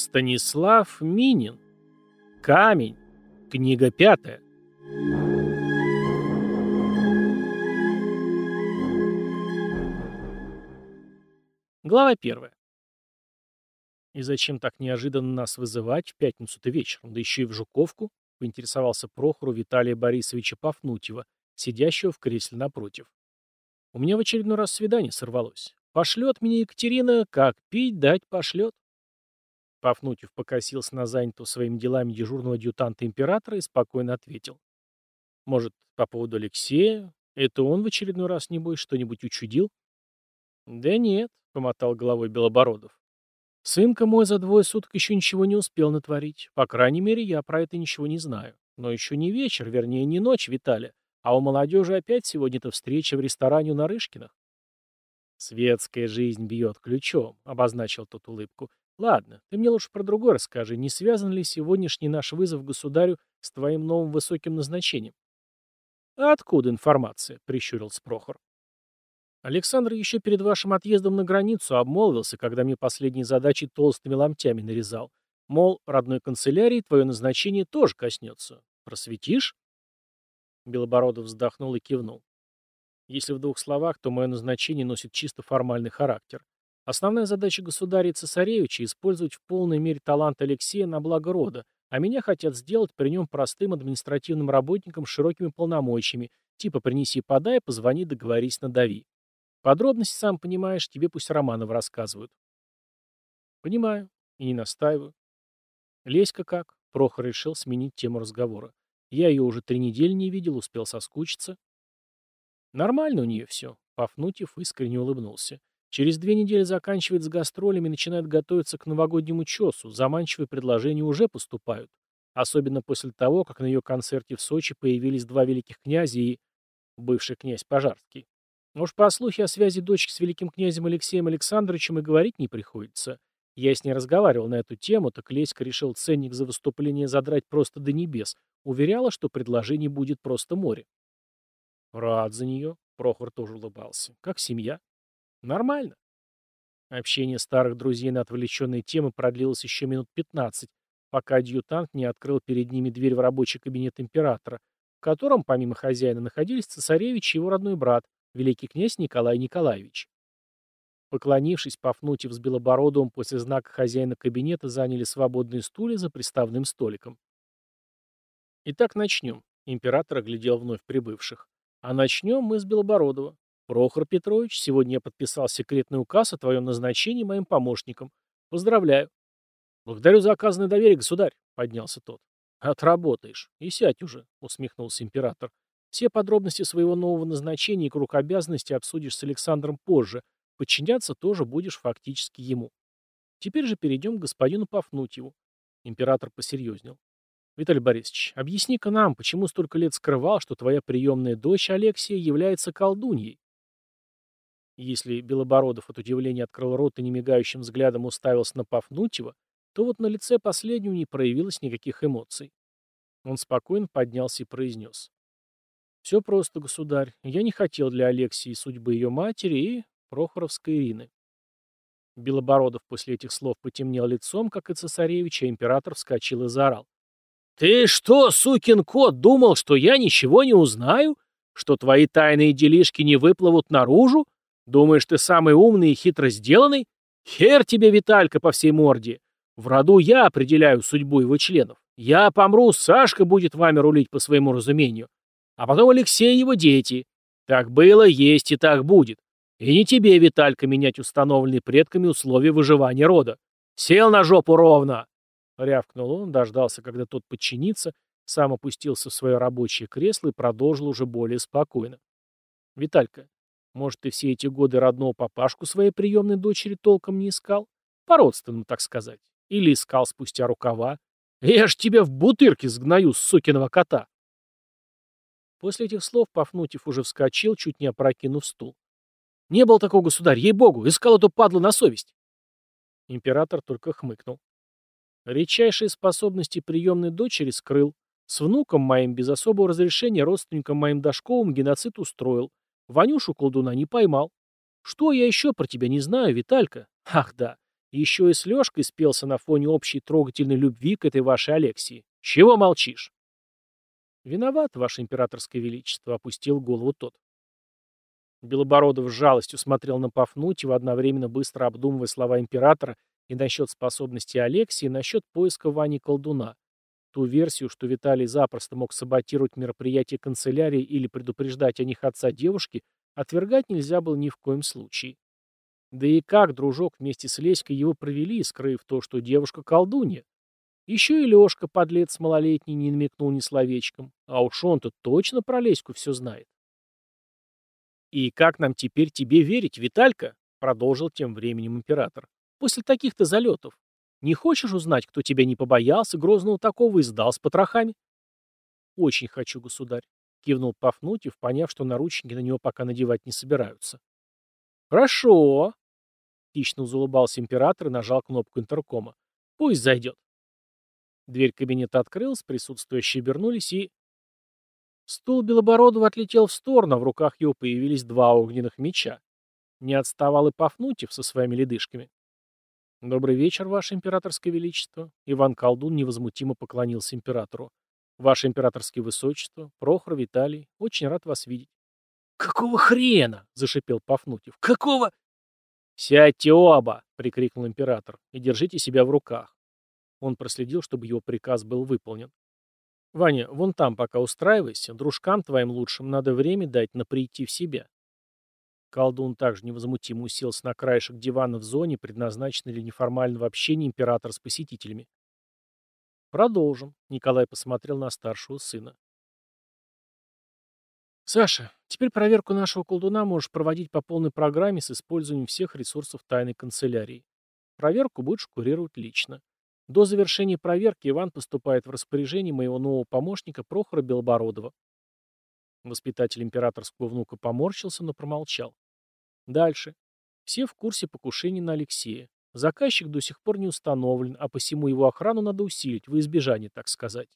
Станислав Минин. Камень. Книга пятая. Глава первая. «И зачем так неожиданно нас вызывать в пятницу-то вечером, да еще и в Жуковку?» — поинтересовался Прохору Виталия Борисовича Пафнутьева, сидящего в кресле напротив. «У меня в очередной раз свидание сорвалось. Пошлет меня Екатерина, как пить дать пошлет». Пафнутьев покосился на занятого своими делами дежурного адъютанта императора и спокойно ответил. «Может, по поводу Алексея? Это он в очередной раз, небось, что-нибудь учудил?» «Да нет», — помотал головой Белобородов. «Сынка мой за двое суток еще ничего не успел натворить. По крайней мере, я про это ничего не знаю. Но еще не вечер, вернее, не ночь, Виталия. А у молодежи опять сегодня-то встреча в ресторане у Нарышкиных». «Светская жизнь бьет ключом», — обозначил тот улыбку. Ладно, ты мне лучше про другое расскажи. Не связан ли сегодняшний наш вызов государю с твоим новым высоким назначением? А откуда информация? Прищурился Прохор. Александр еще перед вашим отъездом на границу обмолвился, когда мне последние задачи толстыми ломтями нарезал. Мол, родной канцелярии твое назначение тоже коснется. Просветишь? Белобородов вздохнул и кивнул. Если в двух словах, то мое назначение носит чисто формальный характер. Основная задача государя и цесаревича – использовать в полной мере талант Алексея на благо рода, а меня хотят сделать при нем простым административным работником с широкими полномочиями, типа «принеси, подай, позвони, договорись, надави». Подробности, сам понимаешь, тебе пусть Романов рассказывают. Понимаю. И не настаиваю. Леська как? Прохор решил сменить тему разговора. Я ее уже три недели не видел, успел соскучиться. Нормально у нее все. Пафнутьев искренне улыбнулся. Через две недели заканчивает с гастролями и начинает готовиться к новогоднему чесу. Заманчивые предложения уже поступают. Особенно после того, как на ее концерте в Сочи появились два великих князя и бывший князь Пожарский. Уж про слухи о связи дочки с великим князем Алексеем Александровичем и говорить не приходится. Я с ней разговаривал на эту тему, так Леська решил ценник за выступление задрать просто до небес. Уверяла, что предложений будет просто море. Рад за нее. Прохор тоже улыбался. Как семья? Нормально. Общение старых друзей на отвлеченные темы продлилось еще минут 15, пока адъютант не открыл перед ними дверь в рабочий кабинет императора, в котором, помимо хозяина, находились цесаревич и его родной брат, великий князь Николай Николаевич. Поклонившись, Пафнутьев с Белобородовым после знака хозяина кабинета заняли свободные стулья за приставным столиком. «Итак, начнем», — император оглядел вновь прибывших. «А начнем мы с Белобородова. «Прохор Петрович, сегодня я подписал секретный указ о твоем назначении моим помощником. Поздравляю». «Благодарю за оказанное доверие, государь», — поднялся тот. «Отработаешь. И сядь уже», — усмехнулся император. «Все подробности своего нового назначения и круг обязанностей обсудишь с Александром позже. Подчиняться тоже будешь фактически ему. Теперь же перейдем к господину Пафнутьеву». Император посерьезнел. «Виталий Борисович, объясни-ка нам, почему столько лет скрывал, что твоя приемная дочь Алексия является колдуньей?» Если Белобородов от удивления открыл рот и немигающим взглядом уставился на Пафнутьева, то вот на лице последнего не проявилось никаких эмоций. Он спокойно поднялся и произнес. «Все просто, государь. Я не хотел для Алексии судьбы ее матери и Прохоровской Ирины». Белобородов после этих слов потемнел лицом, как и цесаревич, а император вскочил и заорал. «Ты что, сукин кот, думал, что я ничего не узнаю? Что твои тайные делишки не выплывут наружу? Думаешь, ты самый умный и хитро сделанный? Хер тебе, Виталька, по всей морде. В роду я определяю судьбу его членов. Я помру, Сашка будет вами рулить по своему разумению. А потом Алексей и его дети. Так было, есть и так будет. И не тебе, Виталька, менять установленные предками условия выживания рода. Сел на жопу ровно!» Рявкнул он, дождался, когда тот подчинится, сам опустился в свое рабочее кресло и продолжил уже более спокойно. «Виталька, может, ты все эти годы родного папашку своей приемной дочери толком не искал? По-родственному, так сказать. Или искал спустя рукава. Я ж тебя в бутырке сгною, сукиного кота. После этих слов Пафнутьев уже вскочил, чуть не опрокинув стул. Не был такого, государь, ей-богу, искал эту падлу на совесть. Император только хмыкнул. Редчайшие способности приемной дочери скрыл. С внуком моим без особого разрешения родственникам моим Дашковым геноцид устроил. Ванюшу колдуна не поймал. Что я еще про тебя не знаю, Виталька? Ах да, Еще и с Лешкой спелся на фоне общей трогательной любви к этой вашей Алексии. Чего молчишь? Виноват, ваше императорское величество, опустил голову тот. Белобородов с жалостью смотрел на Пафнутьева, одновременно быстро обдумывая слова императора и насчет способности Алексии, и насчет поиска Вани Колдуна. Ту версию, что Виталий запросто мог саботировать мероприятие канцелярии или предупреждать о них отца девушки, отвергать нельзя было ни в коем случае. Да и как дружок вместе с Леськой его провели, скрыв то, что девушка колдунья? Еще и Лешка, подлец малолетний, не намекнул ни словечком. А уж он-то точно про Леську все знает. «И как нам теперь тебе верить, Виталька?» — продолжил тем временем император. «После таких-то залетов. Не хочешь узнать, кто тебя не побоялся, грозного такого и сдал с потрохами?» «Очень хочу, государь», — кивнул Пафнутьев, поняв, что наручники на него пока надевать не собираются. «Хорошо», — хищно заулыбался император и нажал кнопку интеркома. «Пусть зайдет». Дверь кабинета открылась, присутствующие обернулись и... Стул Белобородова отлетел в сторону, а в руках его появились два огненных меча. Не отставал и Пафнутьев со своими ледышками. «Добрый вечер, Ваше Императорское Величество!» Иван Колдун невозмутимо поклонился императору. «Ваше Императорское Высочество, Прохор Виталий, очень рад вас видеть». «Какого хрена?» — зашипел Пафнутьев. «Какого...» «Сядьте оба!» — прикрикнул император. «И держите себя в руках». Он проследил, чтобы его приказ был выполнен. «Ваня, вон там пока устраивайся. Дружкам твоим лучшим надо время дать на прийти в себя». Колдун также невозмутимо уселся на краешек дивана в зоне, предназначенной для неформального общения императора с посетителями. «Продолжим», — Николай посмотрел на старшего сына. «Саша, теперь проверку нашего колдуна можешь проводить по полной программе с использованием всех ресурсов тайной канцелярии. Проверку будешь курировать лично. До завершения проверки Иван поступает в распоряжение моего нового помощника Прохора Белобородова. Воспитатель императорского внука поморщился, но промолчал. Дальше. Все в курсе покушений на Алексея. Заказчик до сих пор не установлен, а посему его охрану надо усилить, во избежание, так сказать.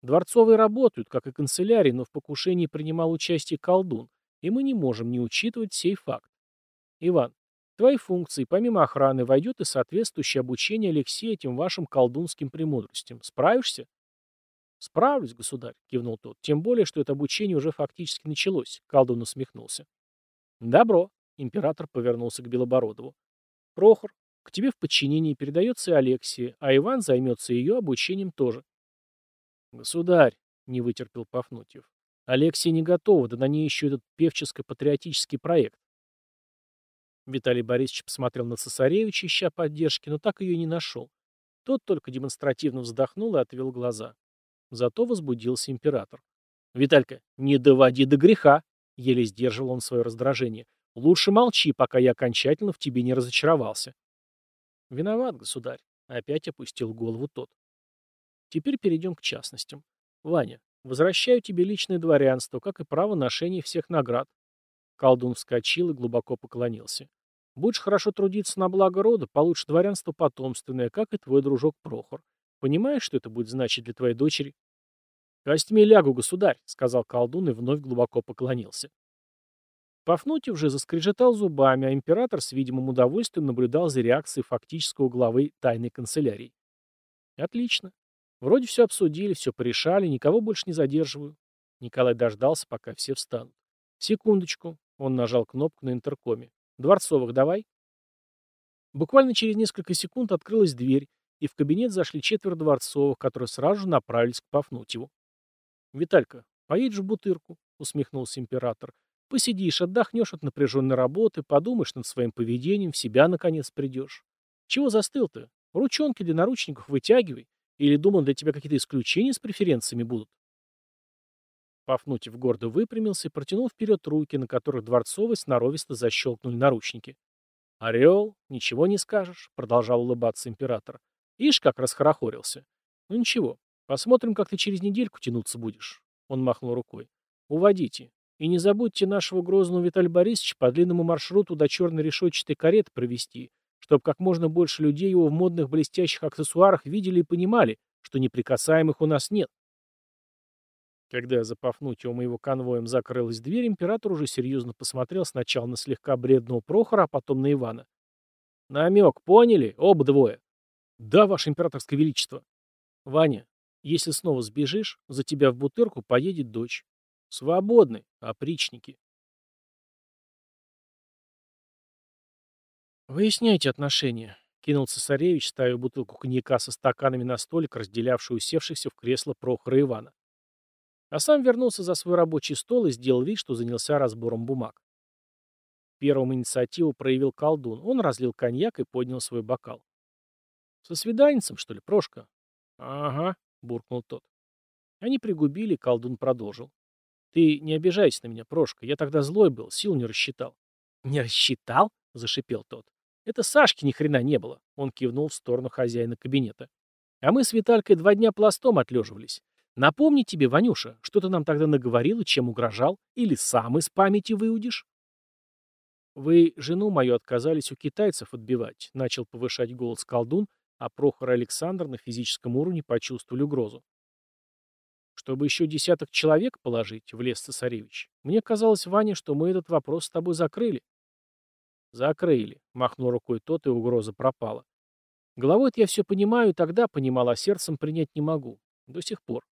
Дворцовые работают, как и канцелярии, но в покушении принимал участие колдун, и мы не можем не учитывать сей факт. Иван, твои функции, помимо охраны, войдет и соответствующее обучение Алексея этим вашим колдунским премудростям. Справишься? Справлюсь, государь, кивнул тот. Тем более, что это обучение уже фактически началось. Колдун усмехнулся. Добро. Император повернулся к Белобородову. Прохор, к тебе в подчинении передается и Алексия, а Иван займется ее обучением тоже. Государь, не вытерпел Пафнутьев. Алексия не готова, да на ней еще этот певческо-патриотический проект. Виталий Борисович посмотрел на цесаревича, ища поддержки, но так ее и не нашел. Тот только демонстративно вздохнул и отвел глаза. Зато возбудился император. «Виталька, не доводи до греха!» — еле сдерживал он свое раздражение. «Лучше молчи, пока я окончательно в тебе не разочаровался». «Виноват, государь», — опять опустил голову тот. Теперь перейдем к частностям. Ваня, возвращаю тебе личное дворянство, как и право ношения всех наград. Колдун вскочил и глубоко поклонился. Будешь хорошо трудиться на благо рода, получишь дворянство потомственное, как и твой дружок Прохор. Понимаешь, что это будет значить для твоей дочери? «Костьми лягу, государь», — сказал колдун и вновь глубоко поклонился. Пафнутьев же заскрежетал зубами, а император с видимым удовольствием наблюдал за реакцией фактического главы тайной канцелярии. «Отлично. Вроде все обсудили, все порешали, никого больше не задерживаю». Николай дождался, пока все встанут. «Секундочку. Он нажал кнопку на интеркоме. «Дворцовых давай». Буквально через несколько секунд открылась дверь, и в кабинет зашли четверо дворцовых, которые сразу же направились к Пафнутьеву. «Виталька, поедешь в Бутырку», — усмехнулся император. «Посидишь, отдохнешь от напряженной работы, подумаешь над своим поведением, в себя, наконец, придешь. Чего застыл-то? Ручонки для наручников вытягивай. Или думал, для тебя какие-то исключения с преференциями будут?» Пафнутьев гордо выпрямился и протянул вперед руки, на которых Дворцовый сноровисто защелкнули наручники. «Орел, ничего не скажешь», — продолжал улыбаться император. «Ишь, как расхорохорился. Ну ничего, посмотрим, как ты через недельку тянуться будешь». Он махнул рукой. «Уводите. И не забудьте нашего грозного Виталия Борисовича по длинному маршруту до черной решетчатой кареты провести, чтобы как можно больше людей его в модных блестящих аксессуарах видели и понимали, что неприкасаемых у нас нет. Когда за Пафнутием и его конвоем закрылась дверь, император уже серьезно посмотрел сначала на слегка бредного Прохора, а потом на Ивана. Намек, поняли? Оба двое. Да, ваше императорское величество. Ваня, если снова сбежишь, за тебя в бутырку поедет дочь. Свободны, опричники. Выясняйте отношения, кинул цесаревич, ставя бутылку коньяка со стаканами на столик, разделявший усевшихся в кресло Прохора Ивана. А сам вернулся за свой рабочий стол и сделал вид, что занялся разбором бумаг. Первым инициативу проявил колдун. Он разлил коньяк и поднял свой бокал. «Со свиданницем, что ли, Прошка?» «Ага», — буркнул тот. Они пригубили, колдун продолжил. «Ты не обижайся на меня, Прошка. Я тогда злой был, сил не рассчитал». «Не рассчитал?» — зашипел тот. «Это Сашки ни хрена не было», — он кивнул в сторону хозяина кабинета. «А мы с Виталькой два дня пластом отлеживались. Напомни тебе, Ванюша, что ты нам тогда наговорил и чем угрожал? Или сам из памяти выудишь?» «Вы жену мою отказались у китайцев отбивать», — начал повышать голос колдун, а Прохор Александр на физическом уровне почувствовали угрозу. «Чтобы еще десяток человек положить», — влез цесаревич. «Мне казалось, Ваня, что мы этот вопрос с тобой закрыли». «Закрыли», — махнул рукой тот, и угроза пропала. Головой-то я все понимаю, тогда понимал, а сердцем принять не могу. До сих пор.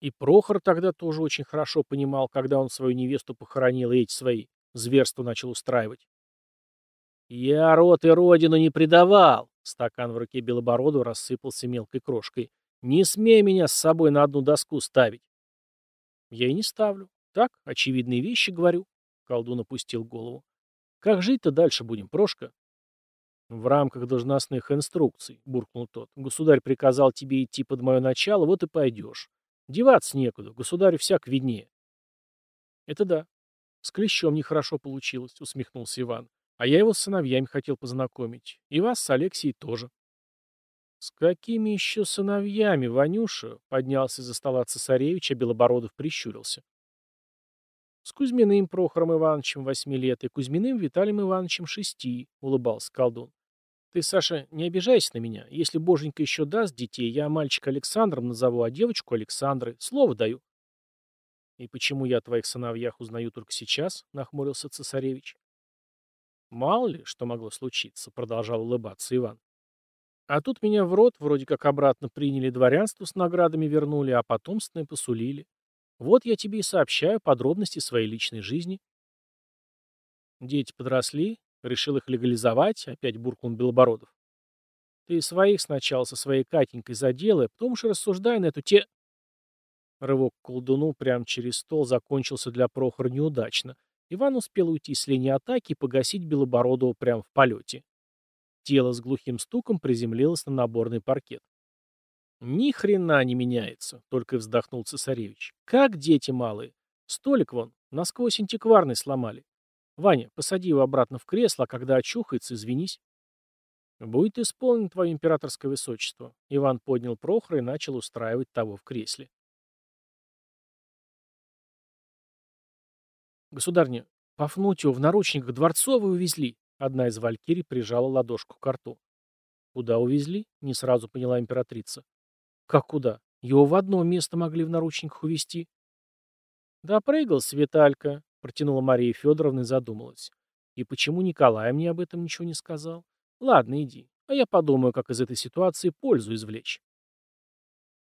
И Прохор тогда тоже очень хорошо понимал, когда он свою невесту похоронил и эти свои зверство начал устраивать. «Я рот и родину не предавал!» Стакан в руке Белобородова рассыпался мелкой крошкой. «Не смей меня с собой на одну доску ставить!» «Я и не ставлю. Так, очевидные вещи говорю», — колдун опустил голову. «Как жить-то дальше будем, Прошка?» «В рамках должностных инструкций», — буркнул тот. «Государь приказал тебе идти под мое начало, вот и пойдешь. Деваться некуда, государю всяк виднее». «Это да. «С Клещом нехорошо получилось», — усмехнулся Иван. «А я его с сыновьями хотел познакомить. И вас с Алексией тоже». «С какими еще сыновьями, Ванюша?» — поднялся за стола цесаревич, а Белобородов прищурился. «С Кузьминым Прохором Ивановичем восьми лет и Кузьминым Виталием Ивановичем шести», — улыбался колдун. «Ты, Саша, не обижайся на меня. Если боженька еще даст детей, я мальчика Александром назову, а девочку Александрой. Слово даю». «И почему я о твоих сыновьях узнаю только сейчас?» — нахмурился цесаревич. «Мало ли, что могло случиться», — продолжал улыбаться Иван. «А тут меня в рот вроде как обратно приняли, дворянство с наградами вернули, а потомственное посулили. Вот я тебе и сообщаю подробности своей личной жизни». «Дети подросли, решил их легализовать», — опять буркнул Белобородов. «Ты своих сначала со своей Катенькой заделай, потом уж рассуждай на эту те...» Рывок к колдуну прямо через стол закончился для Прохора неудачно. Иван успел уйти с линии атаки и погасить Белобородова прямо в полете. Тело с глухим стуком приземлилось на наборный паркет. «Ни хрена не меняется», — только вздохнул цесаревич. «Как дети малые. Столик вон, насквозь антикварный сломали. Ваня, посади его обратно в кресло, а когда очухается, извинись». «Будет исполнен твое императорское высочество». Иван поднял Прохора и начал устраивать того в кресле. «Государня, Пафнутию в наручниках Дворцовой увезли!» Одна из валькирий прижала ладошку к рту. «Куда увезли?» — не сразу поняла императрица. «Как куда? Его в одно место могли в наручниках увезти». «Да прыгал Светалька», — протянула Мария Федоровна и задумалась. «И почему Николай мне об этом ничего не сказал? Ладно, иди, а я подумаю, как из этой ситуации пользу извлечь».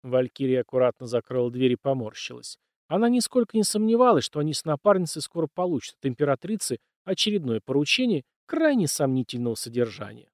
Валькирия аккуратно закрыла дверь и поморщилась. Она нисколько не сомневалась, что они с напарницей скоро получат от императрицы очередное поручение крайне сомнительного содержания.